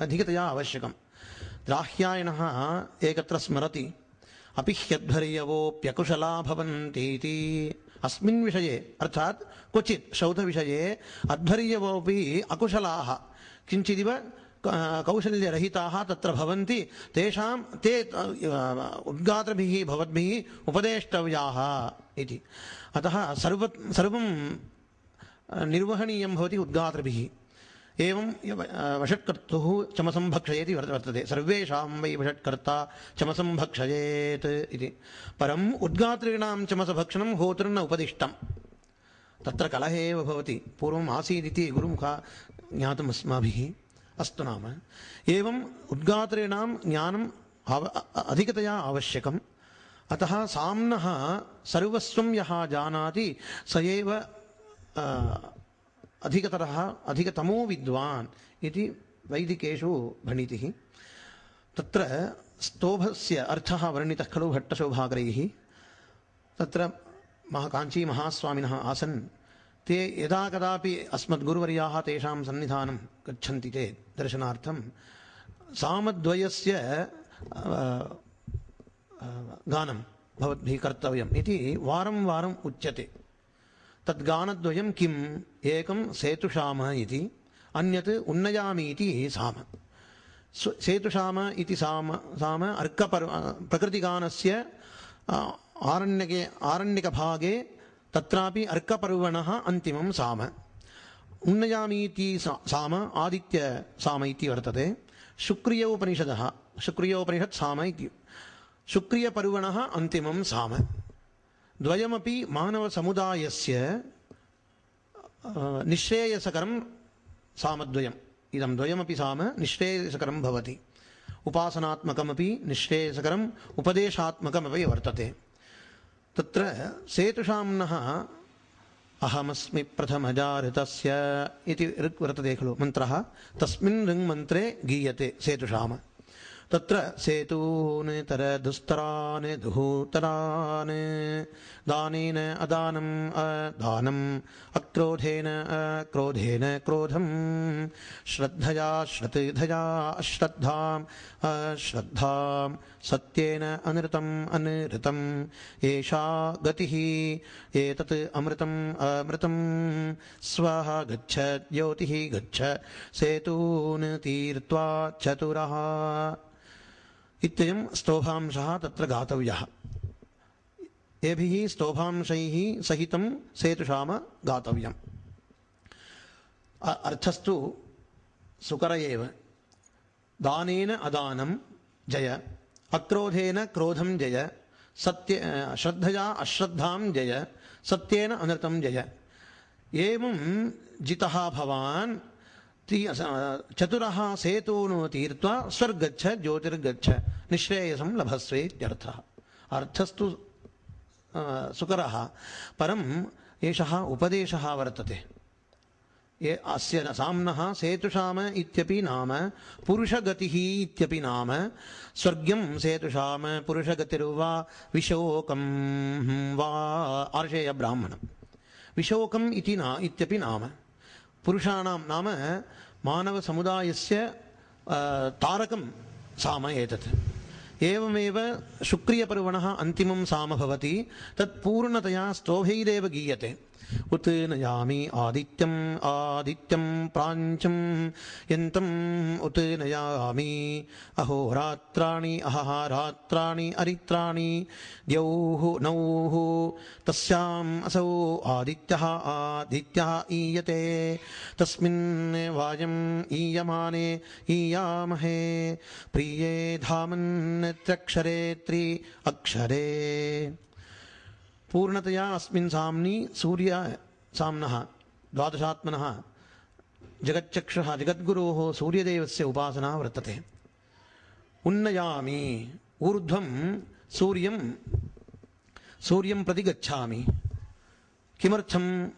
अधिकतया आवश्यकं द्राह्यायणः एकत्र स्मरति, अपि ह्यध्वर्यवोऽप्यकुशला भवन्तीति अस्मिन् विषये, अर्थात् क्वचित् शौधविषये अध्वर्यवोऽपि अकुशलाः, किञ्चिदिव कौशल्यरहिताः तत्र भवन्ति, तेषां, ते उद्गात्रभिः भवद्भिः उपदेष्टव्याः इति। अतः सर्व सर्वं निर्वहणीयं भवति उद्गात्रभिः एवं वषट्कर्तुः चमसं भक्षयेति वर्त- वर्तते। सर्वेषां वै वषट्कर्ता चमसं भक्षयेत् इति। परम् उद्गातॄणां चमसभक्षणं होतृन्न उपदिष्टम्। तत्र कलह एव भवति। पूर्वम् आसीदिति गुरुमुखा ज्ञातम् अस्माभिः अस्तु नाम। एवम् उद्गातॄणां ज्ञानम् आव अधिकतया आवश्यकम्। अतः साम्नः सर्वस्वं यः जानाति स एव अधिकतरः, अधिकतमो विद्वान् इति वैदिकेषु भणितिः। तत्र स्तोभस्य अर्थः वर्णितः खलु भट्टशोभाकरैः तत्र महा काञ्चीमहास्वामिनः आसन्, ते यदा कदापि अस्मद्गुरुवर्याः तेषां सन्निधानं गच्छन्ति चेत् दर्शनार्थं। सामद्वयस्य गानं भवद्भिः कर्तव्यम् इति वारं वारम् उच्यते। तद्गानद्वयं किम् एकं सेतुषाम इति अन्यत् उन्नयामि इति साम। स्व- सेतुषाम इति साम साम अर्कपर्व प्रकृतिगानस्य आ, आरण्यके आरण्यकभागे तत्रापि अर्कपर्वणः अन्तिमं साम। उन्नयामीति सा- साम आदित्य साम इति वर्तते। शुक्रियोपनिषदः शुक्रियोपनिषत् साम इति। शुक्रियपर्वणः अन्तिमं साम। द्वयमपि मानवसमुदायस्य निःश्रेयसकरं सामद्वयम्। इदं द्वयमपि साम निःश्रेयसकरं भवति। उपासनात्मकमपि निःश्रेयसकरम् उपदेशात्मकमपि वर्तते। तत्र सेतुषाम्नः अहमस्मि प्रथमजाऋतस्य इति ऋक् वर्तते खलु मन्त्रः, तस्मिन् ऋङ्मन्त्रे गीयते सेतुषाम। तत्र सेतून् तरदुस्तरान् दुहूतरान् दानेन अदानम् अदानम् अक्रोधेन अक्रोधेन क्रोधम्, श्रद्धया श्रद्धया अश्रद्धाम् अश्रद्धाम् सत्येन अनृतम् अनृतम्, एषा गतिः, एतत् अमृतम् अमृतम् स्वः गच्छ ज्योतिः गच्छ, सेतून् तीर्त्वा चतुरः। इत्ययं स्तोभांशः तत्र गातव्यः। एभिः स्तोभांशैः सहितं सेतुषाम गातव्यम्। अर्थस्तु सुकर एव। दानेन अदानं जय, अक्रोधेन क्रोधं जय, सत्य श्रद्धया अश्रद्धां जय, सत्येन अनृतं जय। एवं जितः भवान् चतुरः सेतून् तीर्त्वा स्वर्गच्छ, ज्योतिर्गच्छ, निःश्रेयसं लभस्वे अर्थस्तु सुकरः, परम् एषः उपदेशः वर्तते। ये अस्य साम्नः सेतुषाम इत्यपि नाम, पुरुषगतिः इत्यपि नाम, स्वर्ग्यं सेतुषाम पुरुषगतिर्वा विशोकं वा आर्षेयब्राह्मणम् विशोकम् इति ना, इत्यपि नाम। पुरुषाणां नाम मानवसमुदायस्य अ, तारकं साम एतत् एवमेव शुक्रियपर्वणः अन्तिमं साम भवति तत् पूर्णतया स्तोभैरेव गीयते उत् नयामि आदित्यम् आदित्यं प्राञ्चं यन्तम् उत् नयामि अहोरात्राणि अहः रात्राणि अरित्राणि। द्यौः नौः। तस्याम् असौ आदित्यः आदित्यः ईयते। तस्मिन् वायम् ईयमाने ईयामहे। प्रिये धामन्त्यक्षरे त्रि अक्षरे पूर्णतया अस्मिन् साम्नि सूर्य साम्नः, द्वादशात्मनः, जगच्चक्षुः, जगद्गुरोः सूर्यदेवस्य उपासना वर्तते। उन्नयामि, ऊर्ध्वं सूर्यं सूर्यं प्रति गच्छामि। किमर्थं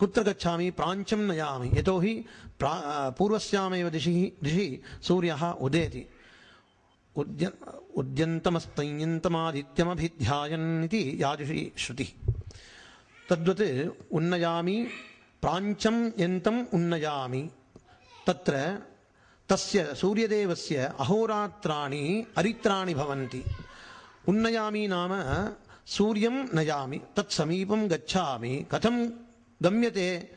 कुत्र गच्छामि? प्राञ्चं नयामि। यतोहि प्रा पूर्वस्यामेव दिशि दिशि सूर्यः उदेति। उद्य उद्यन्तमस्तयन्तमादित्यमभिध्यायन् इति याजुषी श्रुतिः। तद्वत् उन्नयामि, प्राञ्चं यन्तम् उन्नयामि। तत्र तस्य सूर्यदेवस्य अहोरात्राणि अरित्राणि भवन्ति। उन्नयामि नाम सूर्यं नयामि तत्समीपं गच्छामि। कथं गम्यते?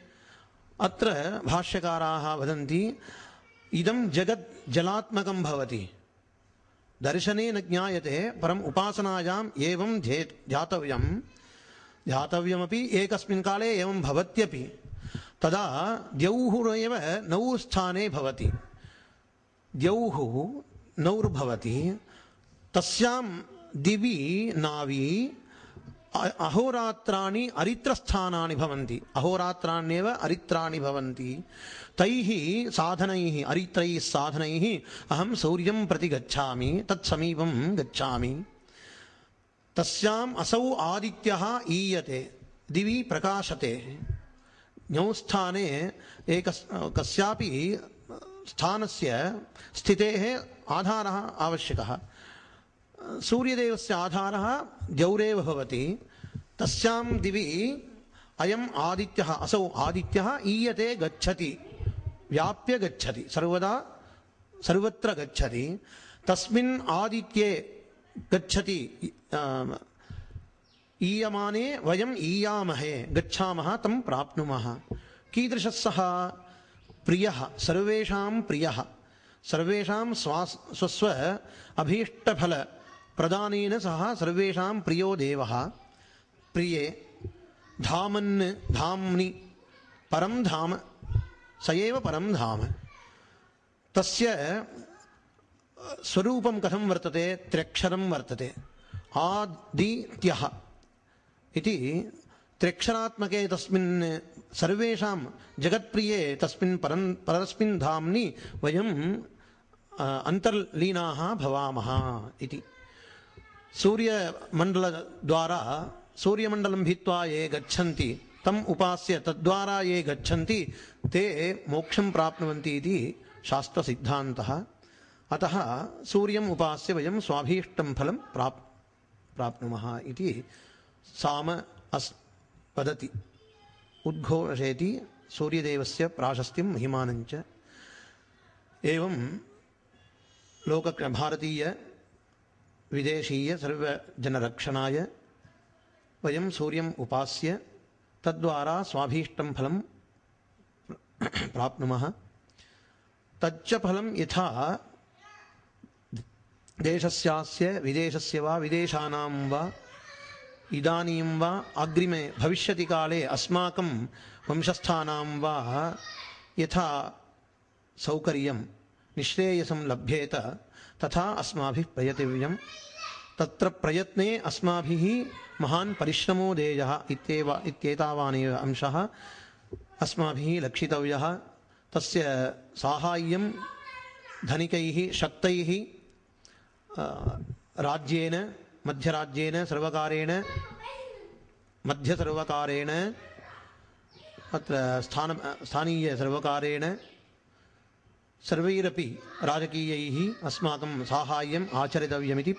अत्र भाष्यकाराः वदन्ति, इदं जगत् जलात्मकं भवति। दर्शने न ज्ञायते, परम् उपासनायाम् एवं जे ध्यातव्यं ध्यातव्यमपि एकस्मिन् काले एवं भवत्यपि। तदा द्यौः नौ स्थाने भवति। द्यौः नौर्भवति। तस्यां दिवि नावी अहोरात्राणि अरित्रस्थानानि भवन्ति। अहोरात्राण्येव अरित्राणि भवन्ति। तैः साधनैः, अरित्रैः साधनैः अहं सूर्यं प्रति गच्छामि, तत्समीपं गच्छामि। तस्याम् असौ आदित्यः ईयते, दिवि प्रकाशते। न्यौस्थाने एक कस्यापि स्थानस्य स्थितेः आधारः आवश्यकः। सूर्यदेवस्य आधारः द्यौरेव भवति। तस्यां दिवि अयम् आदित्यः, असौ आदित्यः ईयते गच्छति, व्याप्य गच्छति, सर्वदा सर्वत्र गच्छति। तस्मिन् आदित्ये गच्छति ईयमाने वयम् ईयामहे, गच्छामः, तं प्राप्नुमः। कीदृशः सः? प्रियः, सर्वेषां प्रियः। सर्वेषां स्वास्, स्वस्व अभीष्टफलप्रदानेन सह सर्वेषां प्रियो देवः। प्रिये धामन् धाम्नि परं धाम स एव परं धाम। तस्य स्वरूपं कथं वर्तते? त्र्यक्षरं वर्तते। आदित्यः। इति त्र्यक्षरात्मके तस्मिन् सर्वेषां जगत्प्रिये तस्मिन् परं परस्मिन् धाम्नि वयं अ, अन्तर्लीनाः भवामः सूर्यमण्डलद्वारा सूर्यमण्डलं भित्त्वा ये गच्छन्ति तम् उपास्य तद्वारा ये गच्छन्ति, ते मोक्षं प्राप्नुवन्ति इति शास्त्रसिद्धान्तः। अतः सूर्यम् उपास्य वयं स्वाभीष्टं फलं प्राप्, प्राप्नुमः इति साम अस्, वदति। उद्घोषयति सूर्यदेवस्य प्राशस्त्यं महिमानञ्च। एवं लोक भारतीय विदेशीय सर्वजनरक्षणाय वयं सूर्यम् उपास्य तद्वारा स्वाभीष्टं फलं प्राप्नुमः। तच्च फलं यथा देशस्यास्य, विदेशस्य वा, विदेशानां वा, इदानीं वा, अग्रिमे भविष्यतिकाले अस्माकं वंशस्थानां वा यथा सौकर्यं, निःश्रेयसं लभ्येत। तथा अस्माभिः प्रयतिव्यं तत्र प्रयत्ने अस्माभिः महान् परिश्रमो देयः इत्येव इत्येतावानेव अंशः अस्माभिः लक्षितव्यः। तस्य साहाय्यं धनिकैः, शक्तैः राज्येन, मध्यराज्येन सर्वकारेण, मध्यसर्वकारेण, अत्र स्थान, स्थानीयसर्वकारेण సర్వైరపి రాజకీయై అస్మాకం సాహాయ్యం ఆచరితవ్యమితి